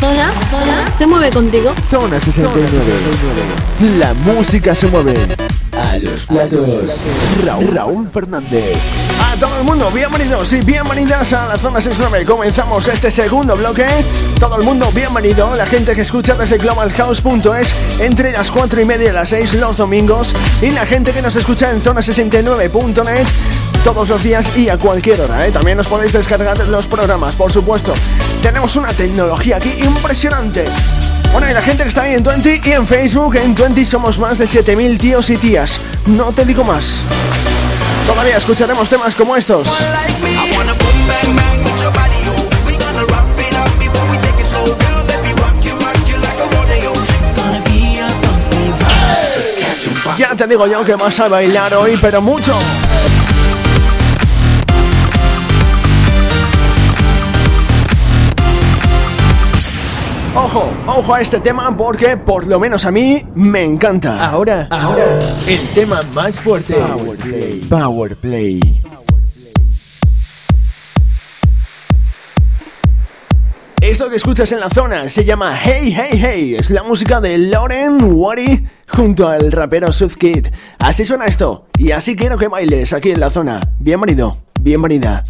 zona, zona se mueve contigo. Zona 69. La música se mueve. A los platos. Raúl, Raúl Fernández. A todo el mundo, bienvenidos y bienvenidas a la zona 69. Comenzamos este segundo bloque. Todo el mundo, bienvenido. La gente que escucha desde globalhouse.es entre las 4 y media y las 6 los domingos. Y la gente que nos escucha en zona69.net todos los días y a cualquier hora. ¿eh? También os podéis descargar los programas, por supuesto. Tenemos una tecnología aquí impresionante. Bueno, y la gente que está ahí en 20 y en Facebook, en 20 somos más de 7000 tíos y tías. No te digo más. Todavía escucharemos temas como estos. Ya te digo yo que vas a bailar hoy, pero mucho. Ojo, ojo a este tema porque por lo menos a mí me encanta. Ahora, ahora, el tema más fuerte. Power Play. Power Play. Esto que escuchas en la zona se llama Hey Hey Hey. Es la música de Lauren Wari junto al rapero Kid. Así suena esto. Y así quiero que bailes aquí en la zona. Bienvenido, bienvenida.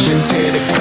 ocean the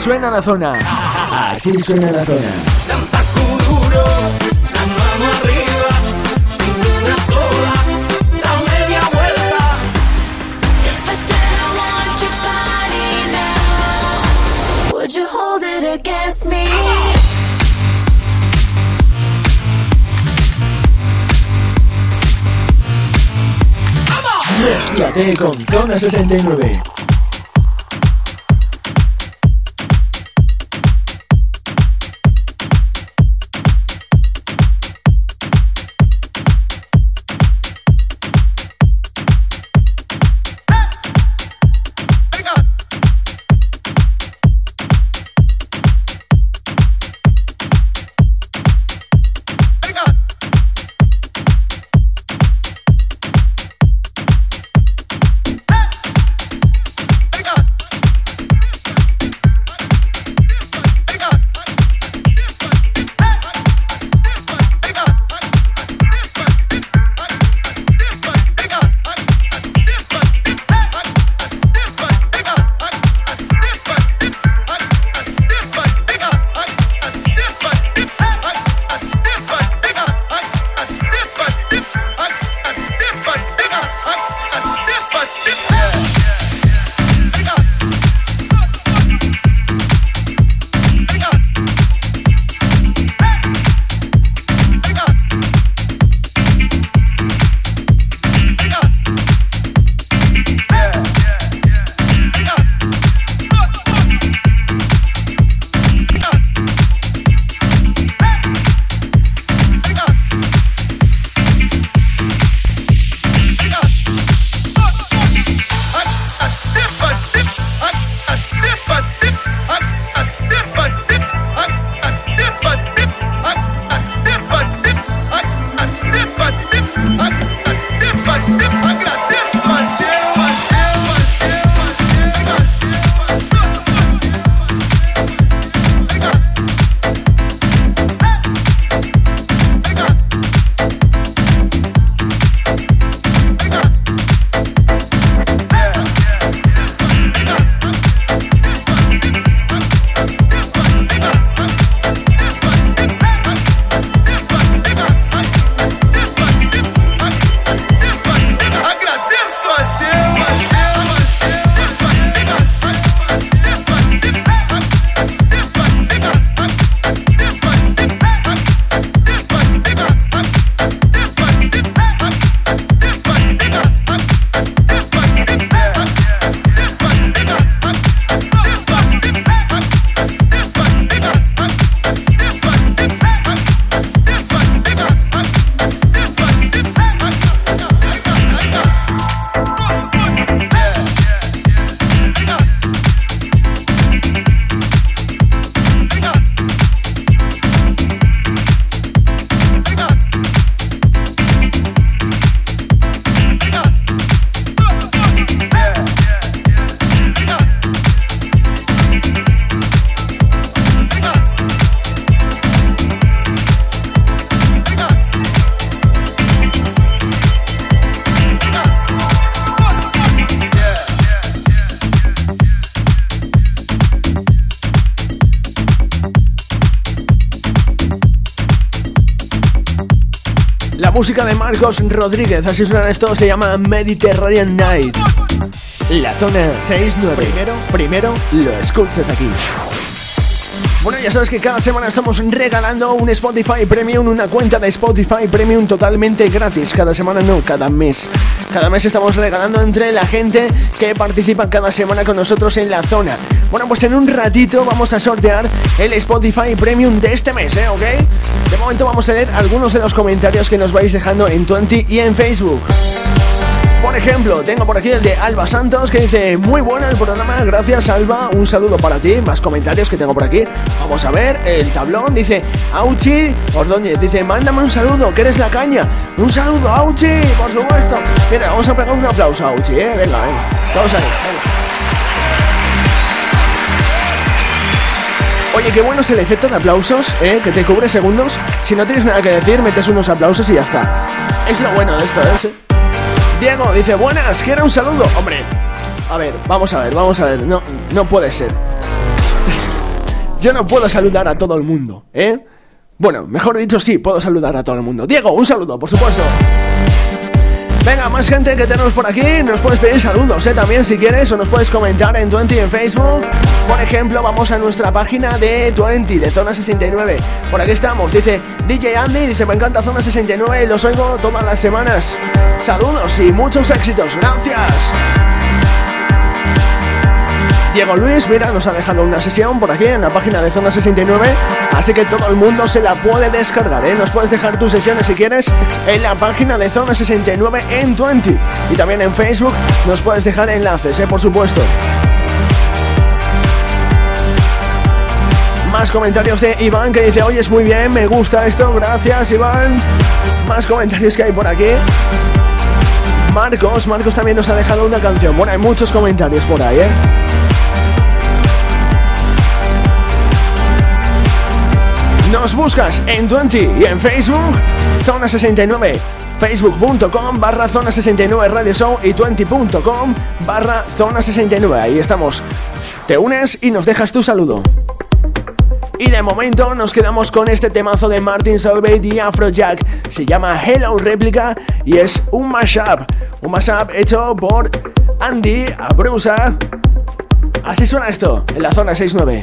suena la zona. Así suena la zona. Would you hold it against me? Mezclate con Zona 69. Música de Marcos Rodríguez, así suena esto, se llama Mediterranean Night. La zona 6-9. Primero, primero lo escuchas aquí. Bueno, ya sabes que cada semana estamos regalando un Spotify Premium, una cuenta de Spotify Premium totalmente gratis. Cada semana no, cada mes. Cada mes estamos regalando entre la gente que participa cada semana con nosotros en la zona. Bueno, pues en un ratito vamos a sortear el Spotify Premium de este mes, ¿eh? ¿Ok? De momento vamos a leer algunos de los comentarios que nos vais dejando en Twenty y en Facebook. Por ejemplo, tengo por aquí el de Alba Santos que dice Muy bueno el programa, gracias Alba, un saludo para ti, más comentarios que tengo por aquí Vamos a ver, el tablón dice Auchi Ordóñez dice Mándame un saludo, que eres la caña Un saludo, Auchi, por supuesto Mira, vamos a pegar un aplauso a Auchi, eh, venga, venga, todos ahí, venga. Oye, qué bueno es el efecto de aplausos, ¿eh? que te cubre segundos. Si no tienes nada que decir, metes unos aplausos y ya está. Es lo bueno de esto, ¿eh? Diego dice, buenas, quiero un saludo. Hombre, a ver, vamos a ver, vamos a ver. No, no puede ser. Yo no puedo saludar a todo el mundo, ¿eh? Bueno, mejor dicho, sí, puedo saludar a todo el mundo. Diego, un saludo, por supuesto. Venga, más gente que tenemos por aquí. Nos puedes pedir saludos, ¿eh? También si quieres, o nos puedes comentar en Twenty en Facebook. Por ejemplo, vamos a nuestra página de Twenty, de Zona 69. Por aquí estamos, dice DJ Andy, dice, me encanta Zona 69, los oigo todas las semanas. Saludos y muchos éxitos, gracias. Diego Luis, mira, nos ha dejado una sesión por aquí en la página de Zona 69, así que todo el mundo se la puede descargar, ¿eh? Nos puedes dejar tus sesiones si quieres en la página de Zona 69 en 20 y también en Facebook nos puedes dejar enlaces, ¿eh? Por supuesto. Más comentarios de Iván que dice, oye, es muy bien, me gusta esto, gracias Iván. Más comentarios que hay por aquí. Marcos, Marcos también nos ha dejado una canción. Bueno, hay muchos comentarios por ahí, ¿eh? Nos buscas en 20 y en Facebook, Zona 69, facebook.com barra Zona 69 Radio Show y 20.com barra Zona 69. Ahí estamos. Te unes y nos dejas tu saludo. Y de momento nos quedamos con este temazo de Martin Solveig y Afrojack. Se llama Hello Replica y es un mashup. Un mashup hecho por Andy Abrusa. Así suena esto en la zona 69.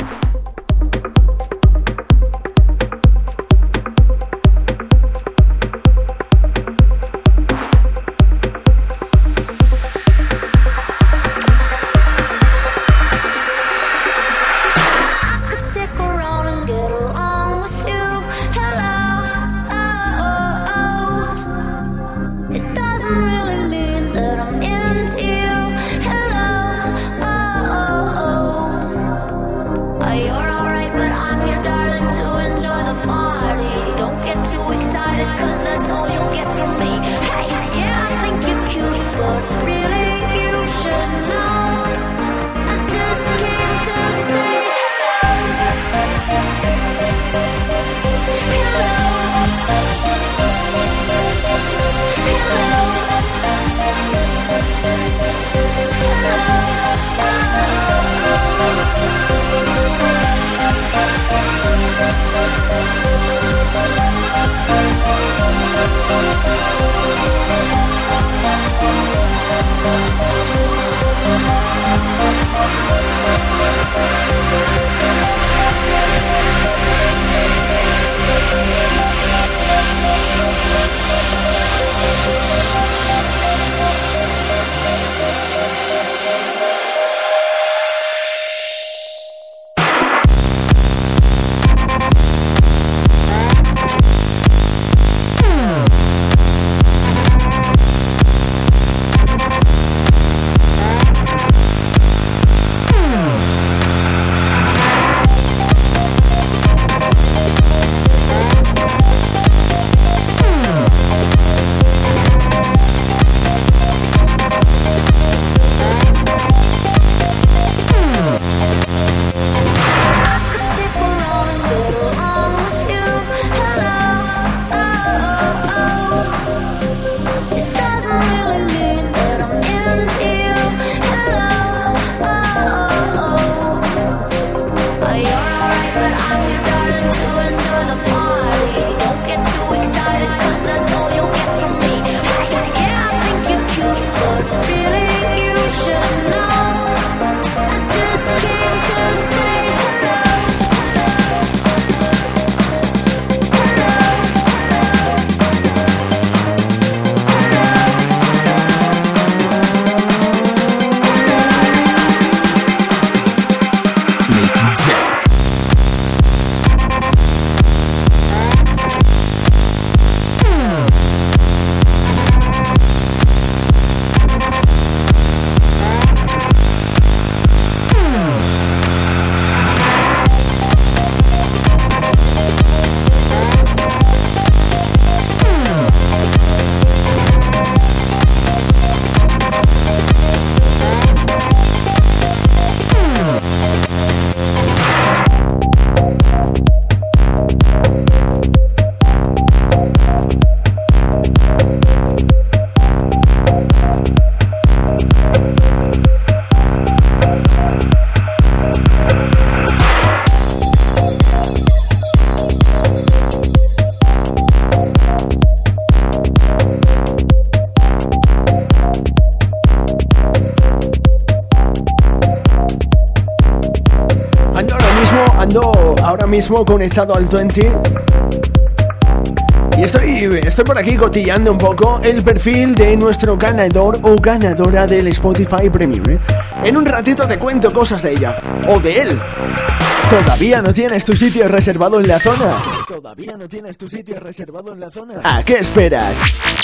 mismo conectado al 20. Y estoy, estoy por aquí cotillando un poco el perfil de nuestro ganador o ganadora del Spotify Premium. ¿eh? En un ratito te cuento cosas de ella o de él. ¿Todavía no tienes tu sitio reservado en la zona? a qué esperas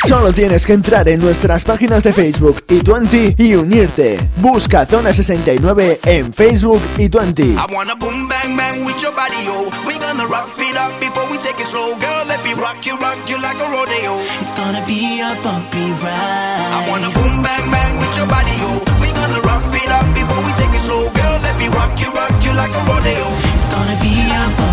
solo tienes que entrar en nuestras páginas de facebook y 20 y unirte. Busca zona 69 en facebook y 20 a bueno bang bang man with your body oh we gonna rock it up before we take a slow. Girl let me rock you rock you like a rodeo. It's gonna be a bumpy ride. I wanna boom bang bang with your body we gonna rock it up before we take a slow. Girl let me rock you rock you like a rodeo. It's gonna be a bumpy ride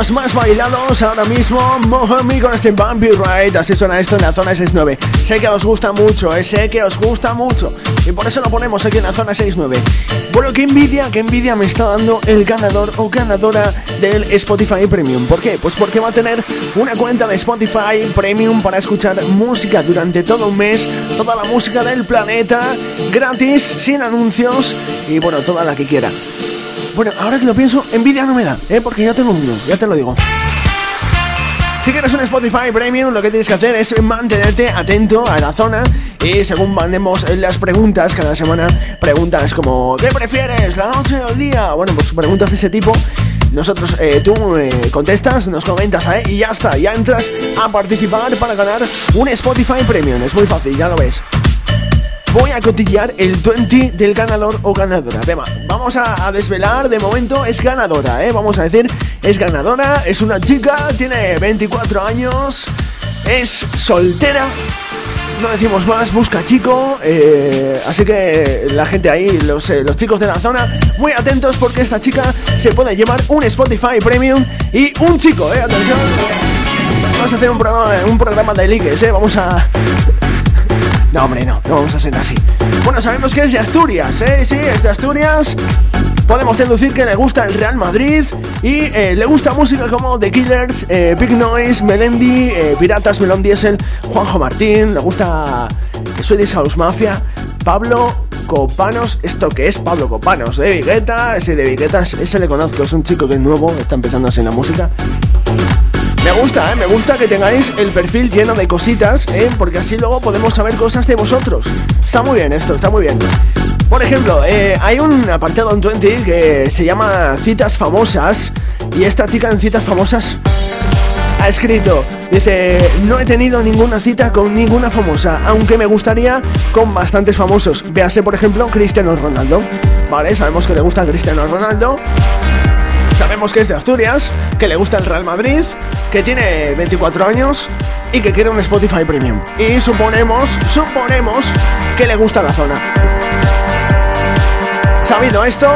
temas más bailados ahora mismo. Mohammed con este Bumpy Ride. Así suena esto en la zona 69. Sé que os gusta mucho, eh, sé que os gusta mucho. Y por eso lo ponemos aquí en la zona 69. Bueno, qué envidia, qué envidia me está dando el ganador o ganadora del Spotify Premium. ¿Por qué? Pues porque va a tener una cuenta de Spotify Premium para escuchar música durante todo un mes. Toda la música del planeta. Gratis, sin anuncios. Y bueno, toda la que quiera. Bueno, ahora que lo pienso, envidia no me da, ¿eh? porque yo tengo uno, ya te lo digo. Si quieres un Spotify Premium, lo que tienes que hacer es mantenerte atento a la zona y según mandemos las preguntas cada semana, preguntas como ¿qué prefieres, la noche o el día? Bueno, pues preguntas de ese tipo. Nosotros, eh, tú eh, contestas, nos comentas, ¿eh? Y ya está, ya entras a participar para ganar un Spotify Premium. Es muy fácil, ya lo ves voy a cotillear el 20 del ganador o ganadora. Tema, vamos a, desvelar, de momento es ganadora, ¿eh? Vamos a decir, es ganadora, es una chica, tiene 24 años, es soltera. No decimos más, busca chico. Eh, así que la gente ahí, los, eh, los chicos de la zona, muy atentos porque esta chica se puede llevar un Spotify Premium y un chico, ¿eh? Atención. Vamos a hacer un programa, un programa de ligues, ¿eh? Vamos a no, hombre, no, no vamos a ser así. Bueno, sabemos que es de Asturias, ¿eh? Sí, es de Asturias. Podemos deducir que le gusta el Real Madrid y eh, le gusta música como The Killers, eh, Big Noise, Melendi, eh, Piratas, Melon Diesel, Juanjo Martín, le gusta Swedish House Mafia, Pablo Copanos, ¿esto qué es Pablo Copanos? De Vigueta, ese de Vigueta, ese le conozco, es un chico que es nuevo, está empezando a hacer la música. Me gusta, ¿eh? me gusta que tengáis el perfil lleno de cositas, ¿eh? porque así luego podemos saber cosas de vosotros. Está muy bien esto, está muy bien. Por ejemplo, eh, hay un apartado en 20 que se llama Citas Famosas y esta chica en Citas Famosas ha escrito, dice, no he tenido ninguna cita con ninguna famosa, aunque me gustaría con bastantes famosos. Véase, por ejemplo, Cristiano Ronaldo. Vale, sabemos que le gusta Cristiano Ronaldo. Sabemos que es de Asturias, que le gusta el Real Madrid, que tiene 24 años y que quiere un Spotify Premium. Y suponemos, suponemos que le gusta la zona. Sabido esto,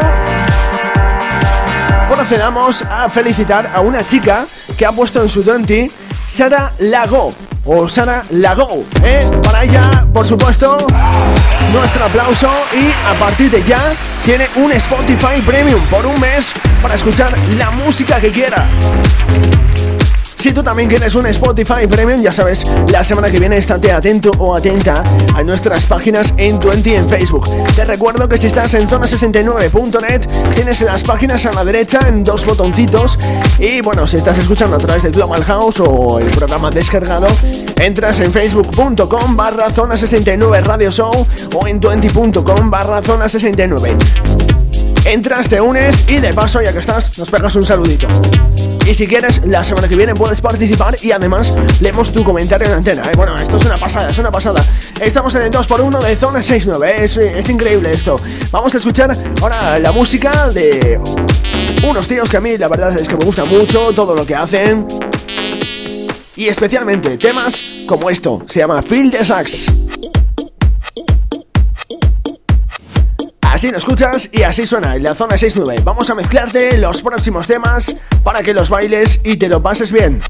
procedamos a felicitar a una chica que ha puesto en su 20 Sara Lago o Sara Lago, ¿eh? Para ella, por supuesto, nuestro aplauso y a partir de ya tiene un Spotify Premium por un mes para escuchar la música que quiera. Si tú también quieres un Spotify Premium, ya sabes, la semana que viene estate atento o atenta a nuestras páginas en 20 en Facebook. Te recuerdo que si estás en zona69.net, tienes las páginas a la derecha en dos botoncitos. Y bueno, si estás escuchando a través de Global House o el programa descargado, entras en facebook.com barra zona 69 radio show o en 20.com barra zona 69. Entras, te unes y de paso, ya que estás, nos pegas un saludito. Y si quieres, la semana que viene puedes participar y además leemos tu comentario en antena. ¿eh? Bueno, esto es una pasada, es una pasada. Estamos en el 2x1 de Zona 69, es, es increíble esto. Vamos a escuchar ahora la música de unos tíos que a mí la verdad es que me gusta mucho todo lo que hacen. Y especialmente temas como esto, se llama Feel the Sax. Así lo escuchas y así suena en la zona 69. Vamos a mezclarte los próximos temas para que los bailes y te lo pases bien.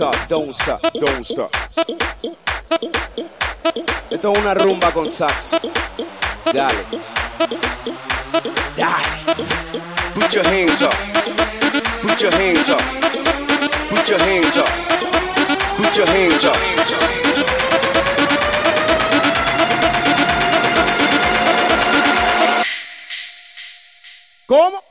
Stop, don't stop, don't stop. Esto es una rumba con sax. Dale. Dale. Put your hands up. Put your hands up. Put your hands up. Put your hands up. ¿Cómo?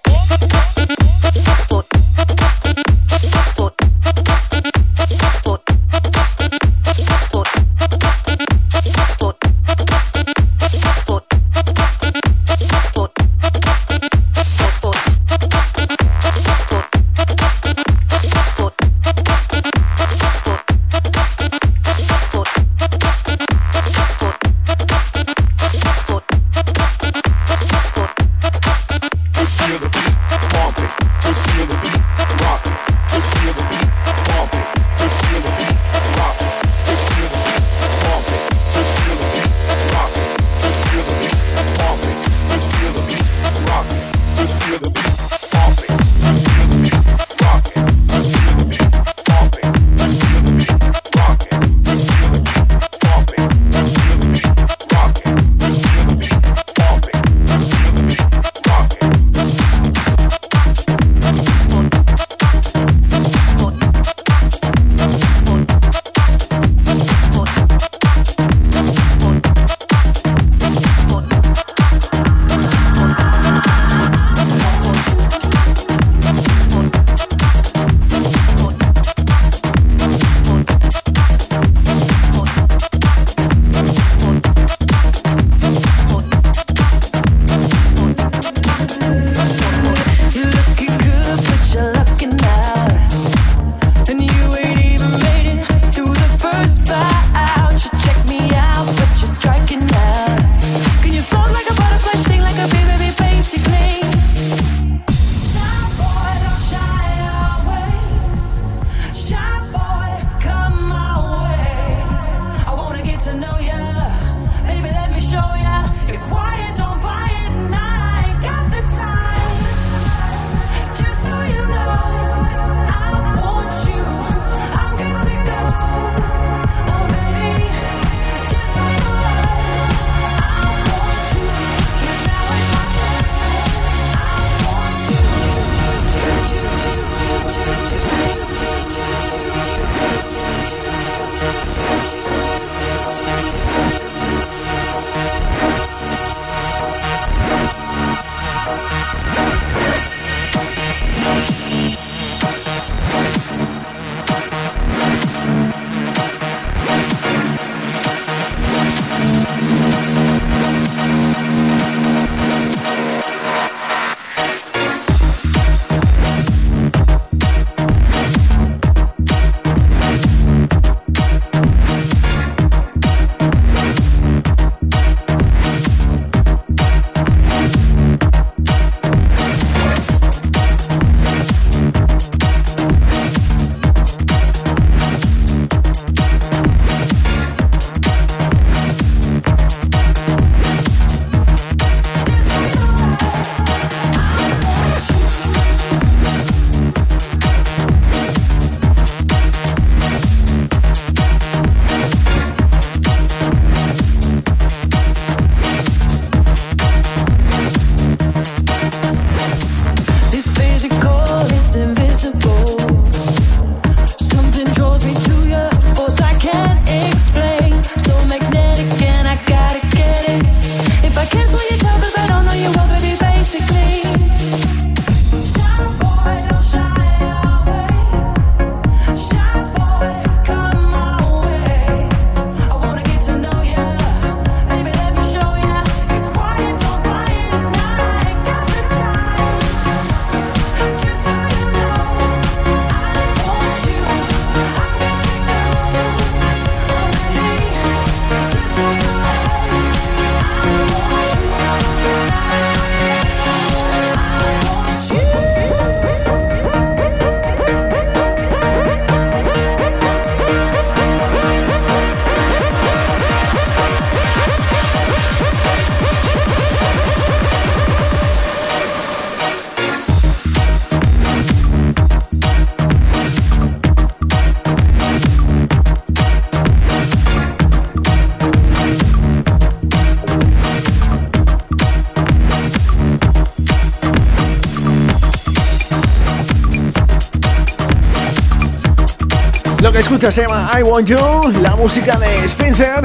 Se llama I Want You, la música de Spencer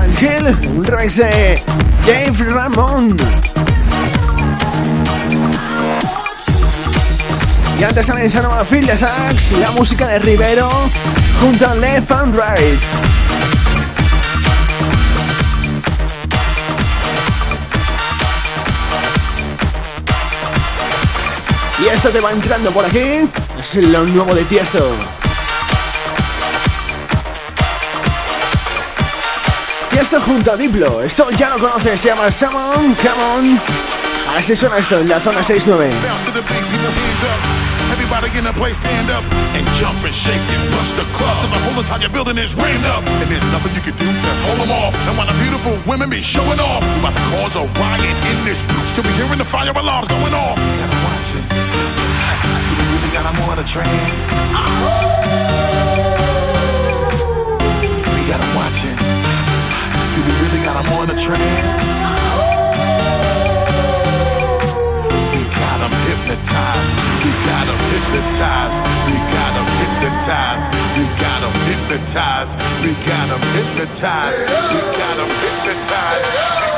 and Hill, un remix de Dave Ramón. Y antes también se llama Phil de Sax, la música de Rivero, junto a Left and Right. Y esto te va entrando por aquí, es lo nuevo de Tiesto. Tiesto junto a Diplo, esto ya lo conoces, se llama Samon, Come On. Así suena esto en la zona 69. Everybody in the place stand up and jump and shake and bust the club till the whole entire building is rained up. And there's nothing you can do to hold them off. And while the beautiful women be showing off, we about to cause a riot in this bitch till we hearing the fire alarms going off. Gotta watch it. You really got them on a trance. Them on a trance? We got them hypnotized. We got them hypnotized. We got them hypnotized. We got them hypnotized. We got them hypnotized. We got them hypnotized.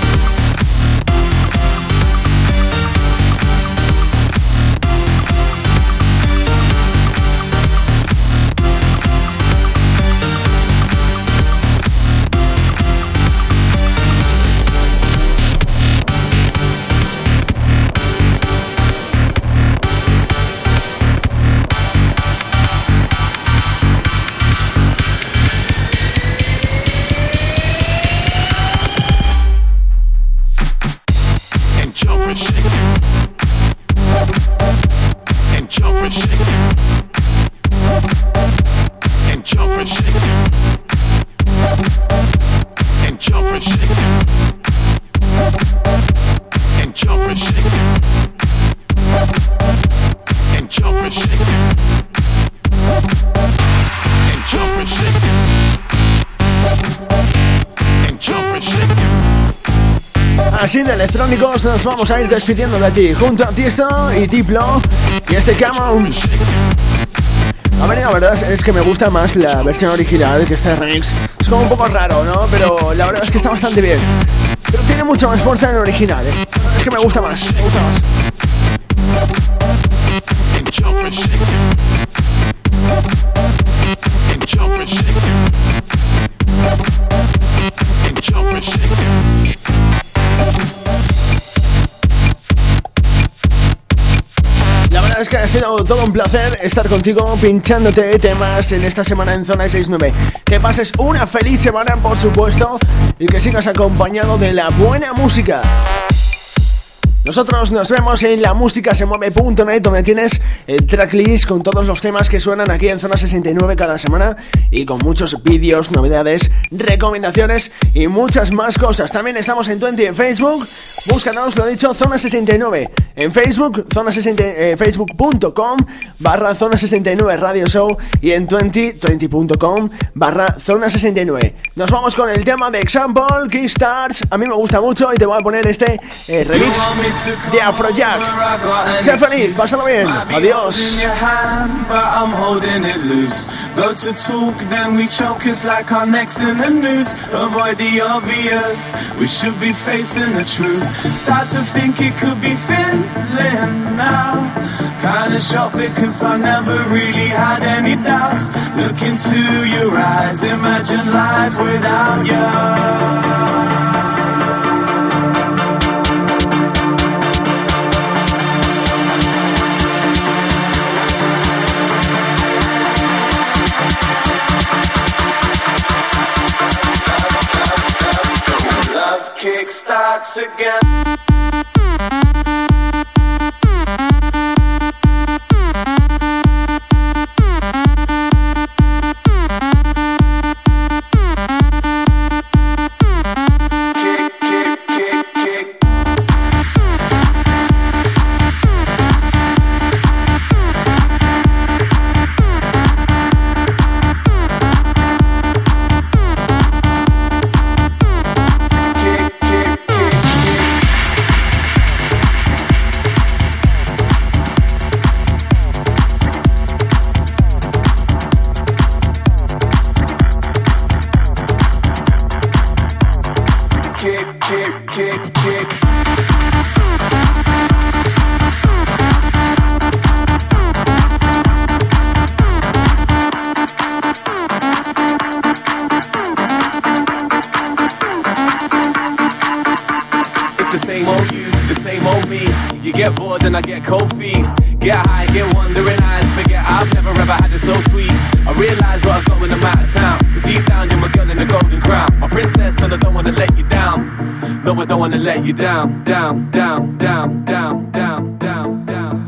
Así de electrónicos nos vamos a ir despidiendo de ti junto a Tiesto y Diplo y este Come On. A ver, la verdad es que me gusta más la versión original que este remix. Es como un poco raro, ¿no? Pero la verdad es que está bastante bien. Pero tiene mucha más fuerza en el original, ¿eh? Es que me gusta más. Todo un placer estar contigo pinchándote temas en esta semana en Zona 69. Que pases una feliz semana, por supuesto, y que sigas acompañado de la buena música. Nosotros nos vemos en la música se mueve.net donde tienes el tracklist con todos los temas que suenan aquí en Zona 69 cada semana y con muchos vídeos, novedades, recomendaciones y muchas más cosas. También estamos en 20 en Facebook. Búscanos, lo dicho, Zona 69 en Facebook, zona 60, eh, facebook.com barra Zona 69 Radio Show y en 20, 20.com barra Zona 69. Nos vamos con el tema de Example, Stars A mí me gusta mucho y te voy a poner este eh, remix de Afrojack. Sea feliz, pásalo bien. Adiós. Go to talk, then we choke. It's like our necks in the noose. Avoid the obvious. We should be facing the truth. Start to think it could be fizzling now. Kinda shocked because I never really had any doubts. Look into your eyes, imagine life without you. once again. to let you down. No, I don't wanna let you down, down, down, down, down, down, down, down.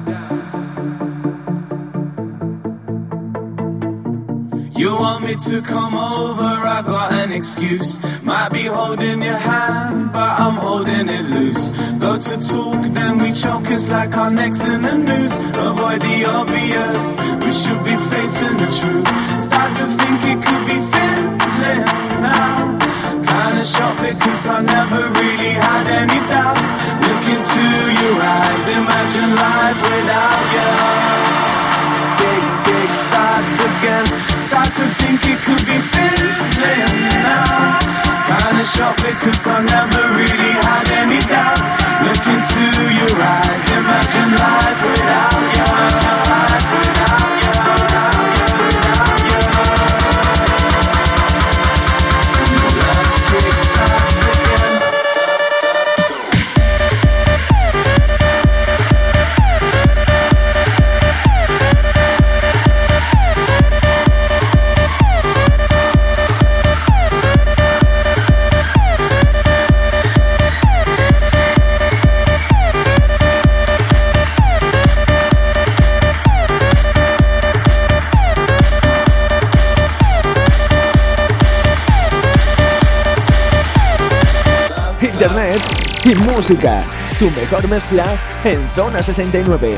You want me to come over, I got an excuse. Might be holding your hand, but I'm holding it loose. Go to talk, then we choke, it's like our necks in the noose. Avoid the obvious, we should be facing the truth. Start to think it could be fixed kinda shocked because I never really had any doubts. Look into your eyes, imagine life without you. Big, big starts again. Start to think it could be fizzling now. Kinda shocked because I never really had any doubts. Look into your eyes, imagine life without you. Imagine life without you. Y música. Tu mejor mezcla en Zona 69.